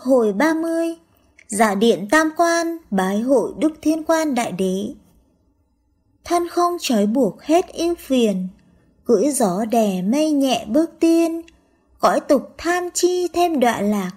hồi 30 Giả điện tam quan Bái hội đức thiên quan đại đế. Thân không trói buộc hết yêu phiền Cưỡi gió đè mây nhẹ bước tiên Cõi tục tham chi thêm đoạn lạc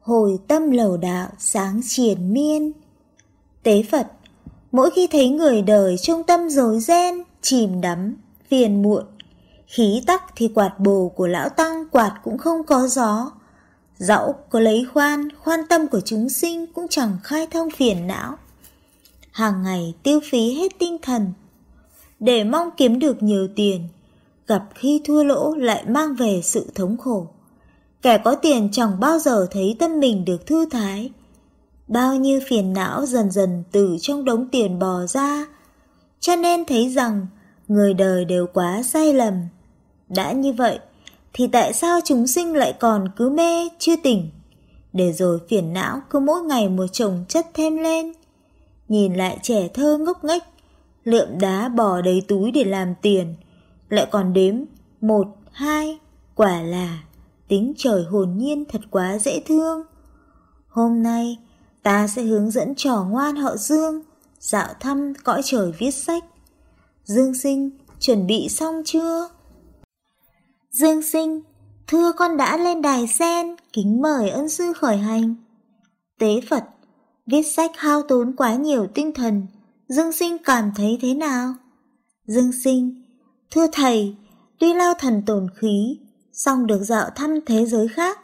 Hồi tâm lầu đạo sáng triển miên. Tế Phật Mỗi khi thấy người đời trung tâm dối ren Chìm đắm, phiền muộn Khí tắc thì quạt bồ của lão tăng quạt cũng không có gió. Dẫu có lấy khoan, khoan tâm của chúng sinh cũng chẳng khai thông phiền não. Hàng ngày tiêu phí hết tinh thần, để mong kiếm được nhiều tiền, gặp khi thua lỗ lại mang về sự thống khổ. Kẻ có tiền chẳng bao giờ thấy tâm mình được thư thái. Bao nhiêu phiền não dần dần từ trong đống tiền bò ra, cho nên thấy rằng người đời đều quá sai lầm. Đã như vậy, thì tại sao chúng sinh lại còn cứ mê, chưa tỉnh? Để rồi phiền não cứ mỗi ngày một chồng chất thêm lên. Nhìn lại trẻ thơ ngốc nghếch, lượm đá bỏ đầy túi để làm tiền, lại còn đếm một, hai, quả là tính trời hồn nhiên thật quá dễ thương. Hôm nay, ta sẽ hướng dẫn trò ngoan họ Dương, dạo thăm cõi trời viết sách. Dương sinh, chuẩn bị xong chưa? Dương sinh, thưa con đã lên đài sen, kính mời ân sư khởi hành. Tế Phật, viết sách hao tốn quá nhiều tinh thần, Dương sinh cảm thấy thế nào? Dương sinh, thưa thầy, tuy lao thần tổn khí, song được dạo thăm thế giới khác,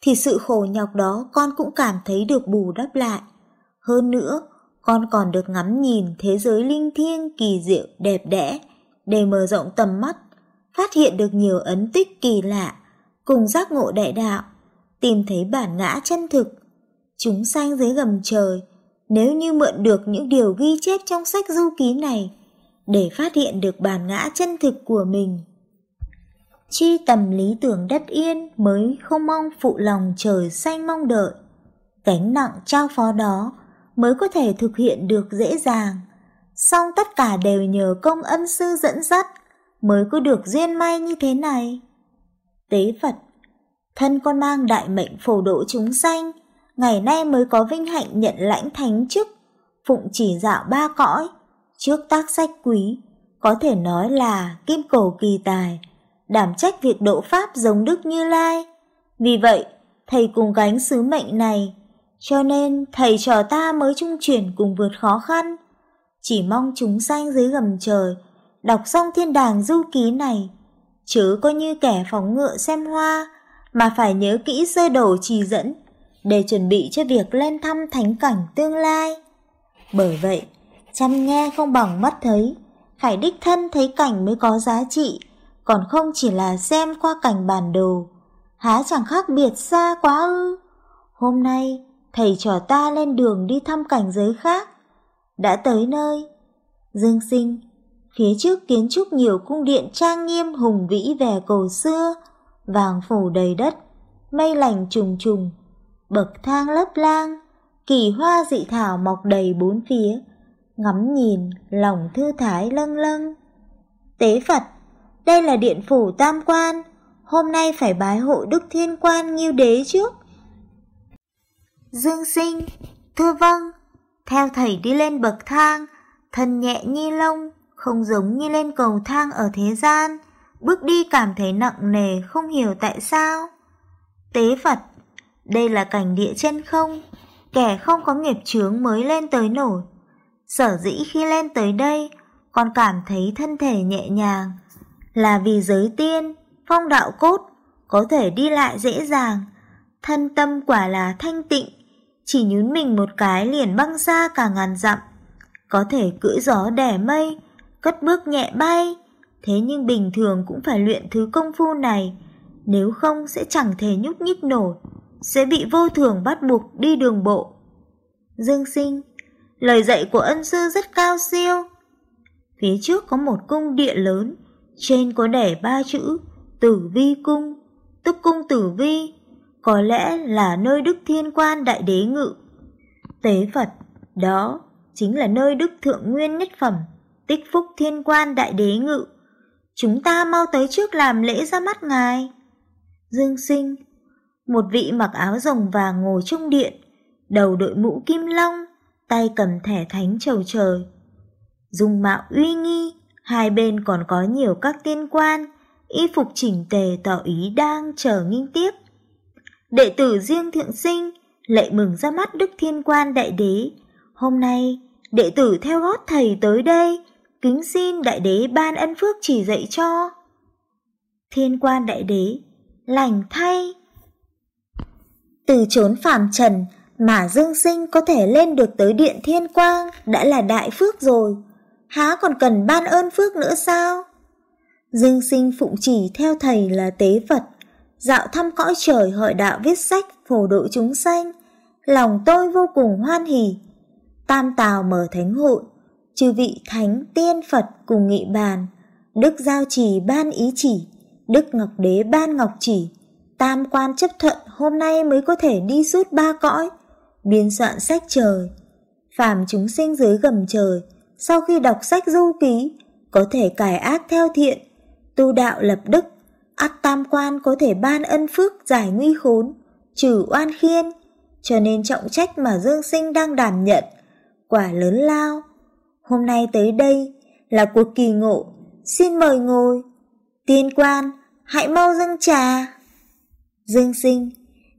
thì sự khổ nhọc đó con cũng cảm thấy được bù đắp lại. Hơn nữa, con còn được ngắm nhìn thế giới linh thiêng kỳ diệu đẹp đẽ để mở rộng tầm mắt phát hiện được nhiều ấn tích kỳ lạ, cùng giác ngộ đại đạo, tìm thấy bản ngã chân thực. Chúng sanh dưới gầm trời, nếu như mượn được những điều ghi chép trong sách du ký này, để phát hiện được bản ngã chân thực của mình. Chi tầm lý tưởng đất yên mới không mong phụ lòng trời xanh mong đợi. Cánh nặng trao phó đó mới có thể thực hiện được dễ dàng. Song tất cả đều nhờ công ân sư dẫn dắt mới có được duyên may như thế này. Tế Phật, thân con mang đại mệnh phổ độ chúng sanh, ngày nay mới có vinh hạnh nhận lãnh thánh chức, phụng chỉ dạo ba cõi, trước tác sách quý, có thể nói là kim cổ kỳ tài, đảm trách việc độ Pháp giống Đức Như Lai. Vì vậy, thầy cùng gánh sứ mệnh này, cho nên thầy trò ta mới chung chuyển cùng vượt khó khăn. Chỉ mong chúng sanh dưới gầm trời, đọc xong thiên đàng du ký này, chứ có như kẻ phóng ngựa xem hoa, mà phải nhớ kỹ sơ đồ chỉ dẫn, để chuẩn bị cho việc lên thăm thánh cảnh tương lai. Bởi vậy, chăm nghe không bằng mắt thấy, phải đích thân thấy cảnh mới có giá trị, còn không chỉ là xem qua cảnh bản đồ. Há chẳng khác biệt xa quá ư. Hôm nay, thầy trò ta lên đường đi thăm cảnh giới khác. Đã tới nơi. Dương sinh Phía trước kiến trúc nhiều cung điện trang nghiêm hùng vĩ vẻ cổ xưa, vàng phủ đầy đất, mây lành trùng trùng, bậc thang lấp lang, kỳ hoa dị thảo mọc đầy bốn phía, ngắm nhìn, lòng thư thái lâng lâng. Tế Phật, đây là điện phủ tam quan, hôm nay phải bái hộ Đức Thiên Quan Nghiêu Đế trước. Dương sinh, thưa vâng, theo thầy đi lên bậc thang, thân nhẹ như lông, không giống như lên cầu thang ở thế gian, bước đi cảm thấy nặng nề không hiểu tại sao. Tế Phật, đây là cảnh địa chân không, kẻ không có nghiệp chướng mới lên tới nổi. Sở dĩ khi lên tới đây, con cảm thấy thân thể nhẹ nhàng, là vì giới tiên, phong đạo cốt, có thể đi lại dễ dàng, thân tâm quả là thanh tịnh, chỉ nhún mình một cái liền băng ra cả ngàn dặm, có thể cưỡi gió đẻ mây, cất bước nhẹ bay. Thế nhưng bình thường cũng phải luyện thứ công phu này, nếu không sẽ chẳng thể nhúc nhích nổi, sẽ bị vô thường bắt buộc đi đường bộ. Dương sinh, lời dạy của ân sư rất cao siêu. Phía trước có một cung điện lớn, trên có đẻ ba chữ Tử Vi Cung, tức cung Tử Vi, có lẽ là nơi Đức Thiên Quan Đại Đế ngự. Tế Phật, đó chính là nơi Đức Thượng Nguyên Nhất Phẩm tích phúc thiên quan đại đế ngự. Chúng ta mau tới trước làm lễ ra mắt ngài. Dương sinh, Một vị mặc áo rồng vàng ngồi trong điện, đầu đội mũ kim long, tay cầm thẻ thánh trầu trời. Dung mạo uy nghi, hai bên còn có nhiều các tiên quan, y phục chỉnh tề tỏ ý đang chờ nghinh tiếp. Đệ tử riêng thượng sinh, lệ mừng ra mắt Đức Thiên Quan Đại Đế. Hôm nay, đệ tử theo gót thầy tới đây, kính xin Đại Đế ban ân phước chỉ dạy cho. Thiên Quan Đại Đế, lành thay. Từ chốn phàm trần mà Dương Sinh có thể lên được tới Điện Thiên Quang đã là đại phước rồi, há còn cần ban ơn phước nữa sao? Dương Sinh phụng chỉ theo thầy là tế Phật, dạo thăm cõi trời hội đạo viết sách phổ độ chúng sanh, lòng tôi vô cùng hoan hỉ. Tam Tào mở thánh hội, chư vị thánh tiên Phật cùng nghị bàn, Đức Giao Trì ban ý chỉ, Đức Ngọc Đế ban ngọc chỉ, tam quan chấp thuận hôm nay mới có thể đi suốt ba cõi, biên soạn sách trời. Phàm chúng sinh dưới gầm trời, sau khi đọc sách du ký, có thể cải ác theo thiện, tu đạo lập đức, ắt tam quan có thể ban ân phước giải nguy khốn, trừ oan khiên, cho nên trọng trách mà Dương Sinh đang đảm nhận, quả lớn lao. Hôm nay tới đây là cuộc kỳ ngộ, xin mời ngồi. Tiên quan, hãy mau dâng trà. Dương Sinh,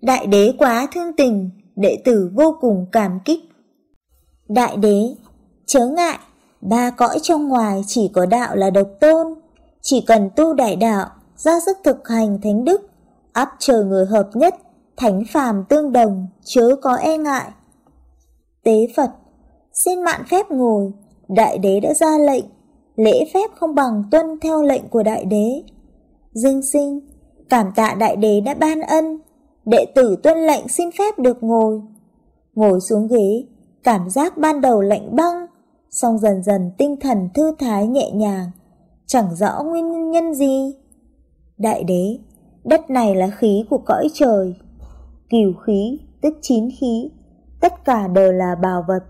đại đế quá thương tình, đệ tử vô cùng cảm kích. Đại đế, chớ ngại, ba cõi trong ngoài chỉ có đạo là độc tôn, chỉ cần tu đại đạo, ra sức thực hành thánh đức, áp chờ người hợp nhất, thánh phàm tương đồng, chớ có e ngại. Tế Phật, xin mạn phép ngồi, đại đế đã ra lệnh, lễ phép không bằng tuân theo lệnh của đại đế. Dương sinh, cảm tạ đại đế đã ban ân, đệ tử tuân lệnh xin phép được ngồi. Ngồi xuống ghế, cảm giác ban đầu lạnh băng, xong dần dần tinh thần thư thái nhẹ nhàng, chẳng rõ nguyên nhân gì. Đại đế, đất này là khí của cõi trời, cửu khí tức chín khí, tất cả đều là bảo vật.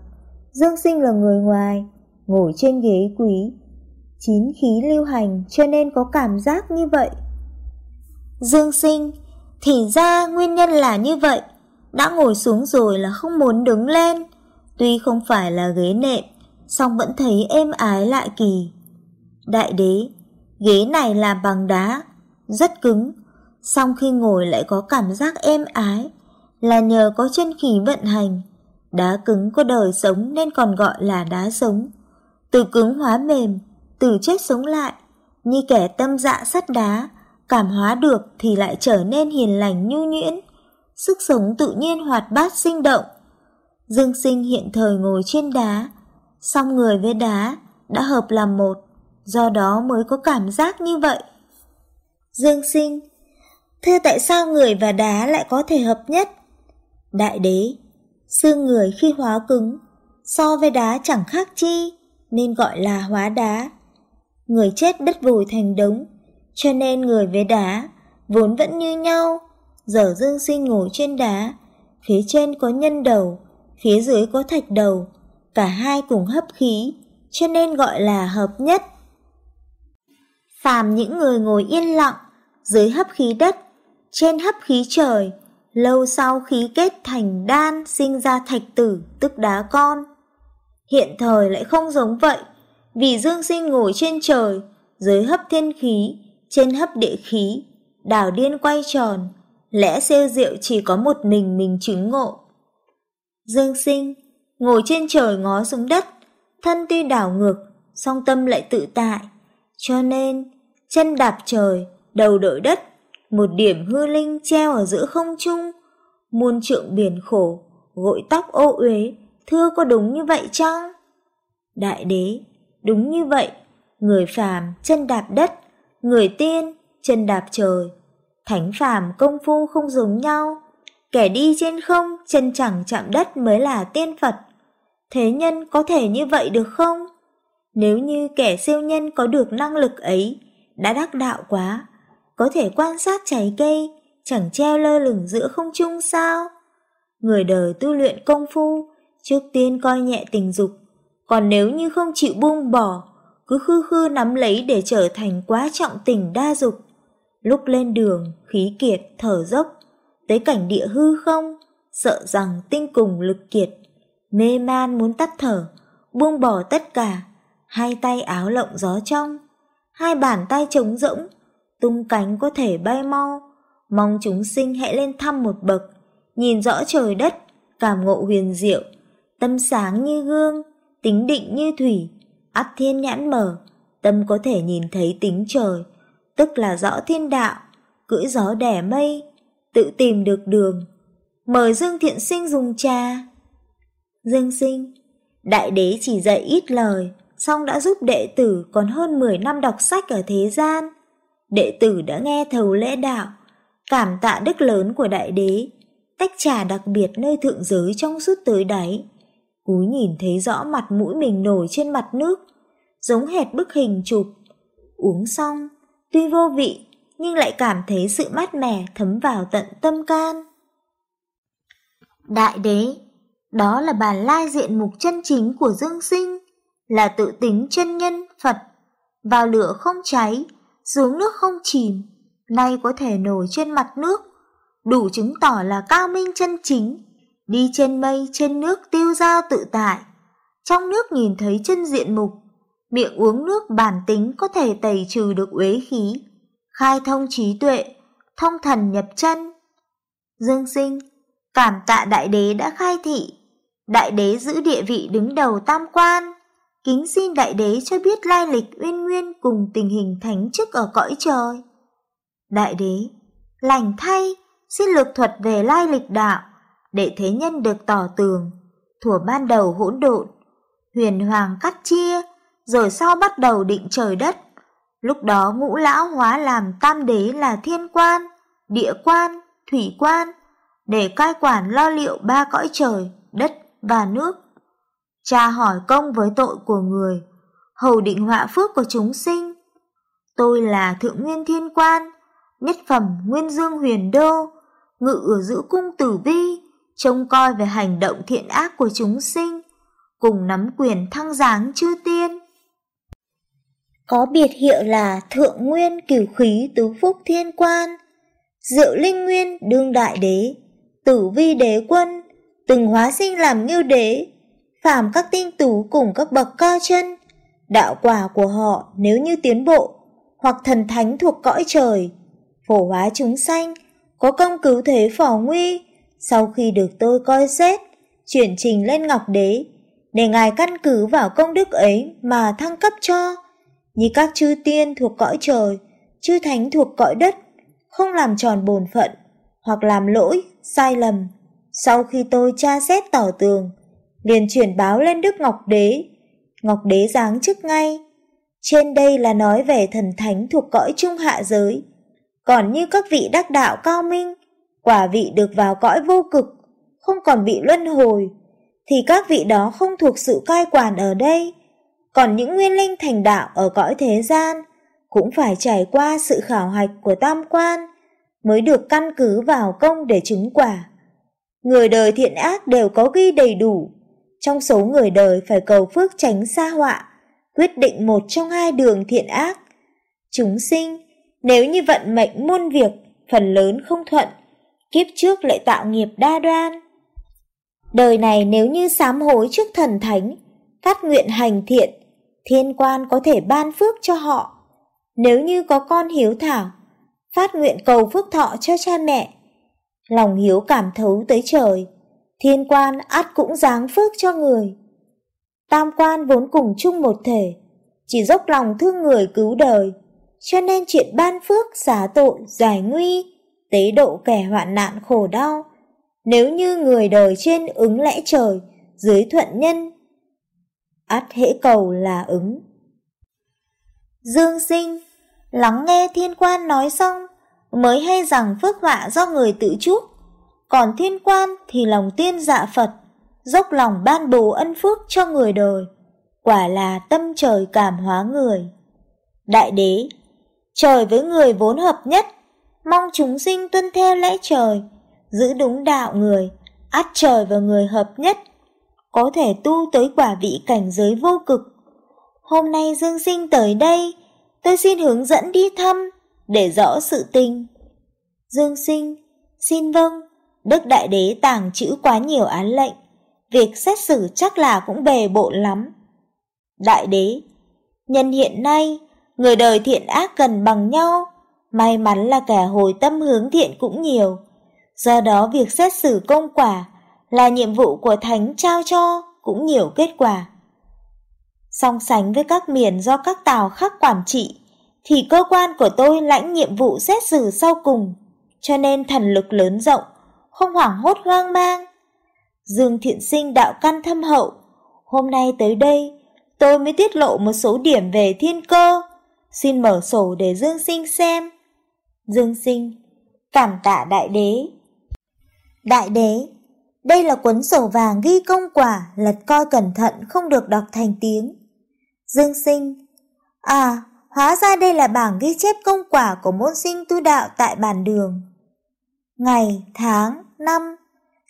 Dương sinh là người ngoài, ngồi trên ghế quý, chín khí lưu hành cho nên có cảm giác như vậy. Dương sinh, thì ra nguyên nhân là như vậy, đã ngồi xuống rồi là không muốn đứng lên, tuy không phải là ghế nệm, song vẫn thấy êm ái lại kỳ. Đại đế, ghế này làm bằng đá, rất cứng, song khi ngồi lại có cảm giác êm ái, là nhờ có chân khí vận hành. Đá cứng có đời sống nên còn gọi là đá sống. Từ cứng hóa mềm, từ chết sống lại, như kẻ tâm dạ sắt đá, cảm hóa được thì lại trở nên hiền lành nhu nhuyễn, sức sống tự nhiên hoạt bát sinh động. Dương sinh hiện thời ngồi trên đá, song người với đá đã hợp làm một, do đó mới có cảm giác như vậy. Dương sinh Thưa tại sao người và đá lại có thể hợp nhất? Đại đế Xương người khi hóa cứng So với đá chẳng khác chi nên gọi là hóa đá. Người chết đất vùi thành đống, Cho nên người với đá Vốn vẫn như nhau Giờ dương sinh ngồi trên đá. Phía trên có nhân đầu, Phía dưới có thạch đầu, Cả hai cùng hấp khí, Cho nên gọi là hợp nhất. Phàm những người ngồi yên lặng Dưới hấp khí đất, Trên hấp khí trời, Lâu sau khí kết thành đan sinh ra thạch tử, tức đá con. Hiện thời lại không giống vậy, vì dương sinh ngồi trên trời, dưới hấp thiên khí, trên hấp địa khí, đảo điên quay tròn, lẽ siêu diệu chỉ có một mình mình chứng ngộ. Dương sinh, ngồi trên trời ngó xuống đất, thân tuy đảo ngược, song tâm lại tự tại, cho nên chân đạp trời, đầu đội đất, một điểm hư linh treo ở giữa không trung, muôn trượng biển khổ, gội tóc ô uế, thưa có đúng như vậy chăng? Đại đế, đúng như vậy, người phàm chân đạp đất, người tiên chân đạp trời. Thánh phàm công phu không giống nhau, kẻ đi trên không chân chẳng chạm đất mới là tiên Phật. Thế nhân có thể như vậy được không? Nếu như kẻ siêu nhân có được năng lực ấy, đã đắc đạo quá, có thể quan sát trái cây, chẳng treo lơ lửng giữa không trung sao? Người đời tu luyện công phu, trước tiên coi nhẹ tình dục, còn nếu như không chịu buông bỏ, cứ khư khư nắm lấy để trở thành quá trọng tình đa dục. Lúc lên đường, khí kiệt, thở dốc, tới cảnh địa hư không, sợ rằng tinh cùng lực kiệt, mê man muốn tắt thở, buông bỏ tất cả, hai tay áo lộng gió trong, hai bàn tay trống rỗng, tung cánh có thể bay mau, mong chúng sinh hãy lên thăm một bậc, nhìn rõ trời đất, cảm ngộ huyền diệu, tâm sáng như gương, tính định như thủy, ắt thiên nhãn mở, tâm có thể nhìn thấy tính trời, tức là rõ thiên đạo, cưỡi gió đẻ mây, tự tìm được đường. Mời Dương Thiện Sinh dùng trà. Dương Sinh, đại đế chỉ dạy ít lời, song đã giúp đệ tử còn hơn 10 năm đọc sách ở thế gian. Đệ tử đã nghe thấu lễ đạo, cảm tạ đức lớn của đại đế, tách trà đặc biệt nơi thượng giới trong suốt tới đáy. Cúi nhìn thấy rõ mặt mũi mình nổi trên mặt nước, giống hệt bức hình chụp. Uống xong, tuy vô vị, nhưng lại cảm thấy sự mát mẻ thấm vào tận tâm can. Đại đế, đó là bản lai diện mục chân chính của dương sinh, là tự tính chân nhân Phật, vào lửa không cháy, xuống nước không chìm, nay có thể nổi trên mặt nước, đủ chứng tỏ là cao minh chân chính, đi trên mây trên nước tiêu dao tự tại, trong nước nhìn thấy chân diện mục, miệng uống nước bản tính có thể tẩy trừ được uế khí, khai thông trí tuệ, thông thần nhập chân. Dương sinh, cảm tạ đại đế đã khai thị, đại đế giữ địa vị đứng đầu tam quan, kính xin đại đế cho biết lai lịch uyên nguyên cùng tình hình thánh chức ở cõi trời. Đại đế, lành thay, xin lược thuật về lai lịch đạo, để thế nhân được tỏ tường, thủa ban đầu hỗn độn, huyền hoàng cắt chia, rồi sau bắt đầu định trời đất. Lúc đó ngũ lão hóa làm tam đế là thiên quan, địa quan, thủy quan, để cai quản lo liệu ba cõi trời, đất và nước. Cha hỏi công với tội của người, hầu định họa phước của chúng sinh. Tôi là thượng nguyên thiên quan, nhất phẩm nguyên dương huyền đô, ngự ở giữa cung tử vi, trông coi về hành động thiện ác của chúng sinh, cùng nắm quyền thăng giáng chư tiên. Có biệt hiệu là Thượng Nguyên Cửu Khí Tứ Phúc Thiên Quan, Diệu Linh Nguyên Đương Đại Đế, Tử Vi Đế Quân, từng hóa sinh làm ngưu đế, phàm các tinh tú cùng các bậc cao chân, đạo quả của họ nếu như tiến bộ, hoặc thần thánh thuộc cõi trời, phổ hóa chúng sanh, có công cứu thế phỏ nguy, sau khi được tôi coi xét, chuyển trình lên Ngọc Đế, để Ngài căn cứ vào công đức ấy mà thăng cấp cho, như các chư tiên thuộc cõi trời, chư thánh thuộc cõi đất, không làm tròn bổn phận, hoặc làm lỗi, sai lầm. Sau khi tôi tra xét tỏ tường, liền chuyển báo lên Đức Ngọc Đế. Ngọc Đế giáng chức ngay. Trên đây là nói về thần thánh thuộc cõi trung hạ giới. Còn như các vị đắc đạo cao minh, quả vị được vào cõi vô cực, không còn bị luân hồi, thì các vị đó không thuộc sự cai quản ở đây. Còn những nguyên linh thành đạo ở cõi thế gian cũng phải trải qua sự khảo hạch của tam quan mới được căn cứ vào công để chứng quả. Người đời thiện ác đều có ghi đầy đủ. Trong số người đời phải cầu phước tránh xa họa, quyết định một trong hai đường thiện ác. Chúng sinh, nếu như vận mệnh muôn việc, phần lớn không thuận, kiếp trước lại tạo nghiệp đa đoan. Đời này nếu như sám hối trước thần thánh, phát nguyện hành thiện, thiên quan có thể ban phước cho họ. Nếu như có con hiếu thảo, phát nguyện cầu phước thọ cho cha mẹ. Lòng hiếu cảm thấu tới trời, thiên quan ắt cũng giáng phước cho người. Tam quan vốn cùng chung một thể, chỉ dốc lòng thương người cứu đời, cho nên chuyện ban phước xả tội giải nguy, tế độ kẻ hoạn nạn khổ đau. Nếu như người đời trên ứng lẽ trời, dưới thuận nhân ắt hễ cầu là ứng. Dương sinh, lắng nghe thiên quan nói xong, mới hay rằng phước họa do người tự chuốc, còn thiên quan thì lòng tiên dạ Phật, dốc lòng ban bù ân phước cho người đời, quả là tâm trời cảm hóa người. Đại đế, trời với người vốn hợp nhất, mong chúng sinh tuân theo lẽ trời, giữ đúng đạo người, át trời và người hợp nhất, có thể tu tới quả vị cảnh giới vô cực. Hôm nay Dương Sinh tới đây, tôi xin hướng dẫn đi thăm, để rõ sự tình. Dương Sinh, Xin vâng, Đức Đại Đế tàng chữ quá nhiều án lệnh, việc xét xử chắc là cũng bề bộn lắm. Đại Đế, nhân hiện nay, người đời thiện ác gần bằng nhau, may mắn là kẻ hồi tâm hướng thiện cũng nhiều. Do đó việc xét xử công quả là nhiệm vụ của Thánh trao cho cũng nhiều kết quả. Song sánh với các miền do các tàu khác quản trị, thì cơ quan của tôi lãnh nhiệm vụ xét xử sau cùng, cho nên thần lực lớn rộng, không hoảng hốt hoang mang. Dương thiện sinh đạo căn thâm hậu, hôm nay tới đây, tôi mới tiết lộ một số điểm về thiên cơ, xin mở sổ để Dương sinh xem. Dương sinh, cảm tạ đại đế. Đại đế, đây là cuốn sổ vàng ghi công quả, lật coi cẩn thận không được đọc thành tiếng. Dương sinh, à, hóa ra đây là bảng ghi chép công quả của môn sinh tu đạo tại bản đường. Ngày, tháng, năm,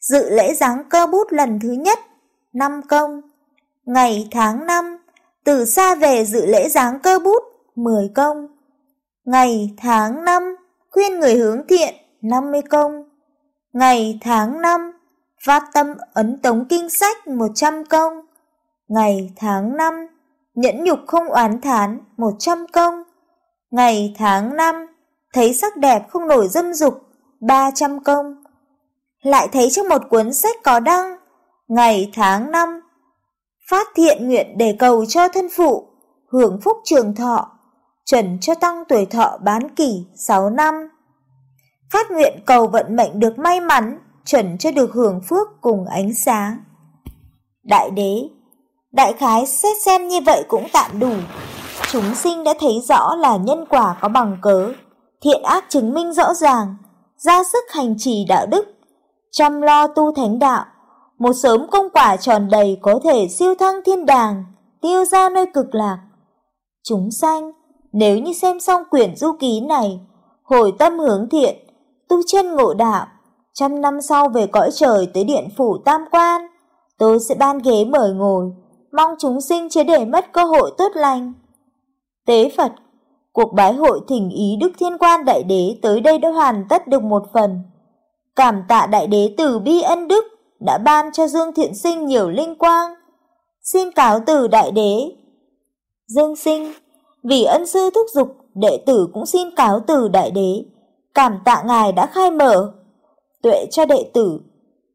dự lễ giáng cơ bút lần thứ nhất, năm công. Ngày, tháng, năm, từ xa về dự lễ giáng cơ bút, 10 công. Ngày, tháng, năm, khuyên người hướng thiện, 50 công. Ngày, tháng, năm, phát tâm ấn tống kinh sách 100 công. Ngày, tháng, năm, nhẫn nhục không oán thán 100 công. Ngày, tháng, năm, thấy sắc đẹp không nổi dâm dục 300 công. Lại thấy trong một cuốn sách có đăng, ngày, tháng, năm, phát thiện nguyện để cầu cho thân phụ, hưởng phúc trường thọ, chuẩn cho tăng tuổi thọ bán kỷ 6 năm. Phát nguyện cầu vận mệnh được may mắn, chuẩn cho được hưởng phước cùng ánh sáng. Đại đế, đại khái xét xem như vậy cũng tạm đủ. Chúng sinh đã thấy rõ là nhân quả có bằng cớ, thiện ác chứng minh rõ ràng, ra sức hành trì đạo đức, chăm lo tu thánh đạo, một sớm công quả tròn đầy có thể siêu thăng thiên đàng, tiêu ra nơi cực lạc. Chúng sanh, nếu như xem xong quyển du ký này, hồi tâm hướng thiện, tu chân ngộ đạo, trăm năm sau về cõi trời tới điện phủ tam quan, tôi sẽ ban ghế mời ngồi, mong chúng sinh chưa để mất cơ hội tốt lành. Tế Phật, cuộc bái hội thỉnh ý Đức Thiên Quan Đại Đế tới đây đã hoàn tất được một phần. Cảm tạ Đại Đế từ bi ân đức đã ban cho Dương Thiện Sinh nhiều linh quang. Xin cáo từ Đại Đế. Dương Sinh, vì ân sư thúc giục, đệ tử cũng xin cáo từ Đại Đế. Cảm tạ Ngài đã khai mở. Tuệ cho đệ tử.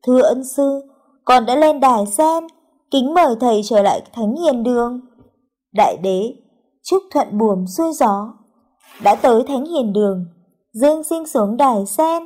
Thưa ân sư, con đã lên đài sen, kính mời thầy trở lại thánh hiền đường. Đại đế, chúc thuận buồm xuôi gió. Đã tới thánh hiền đường, Dương sinh xuống đài sen,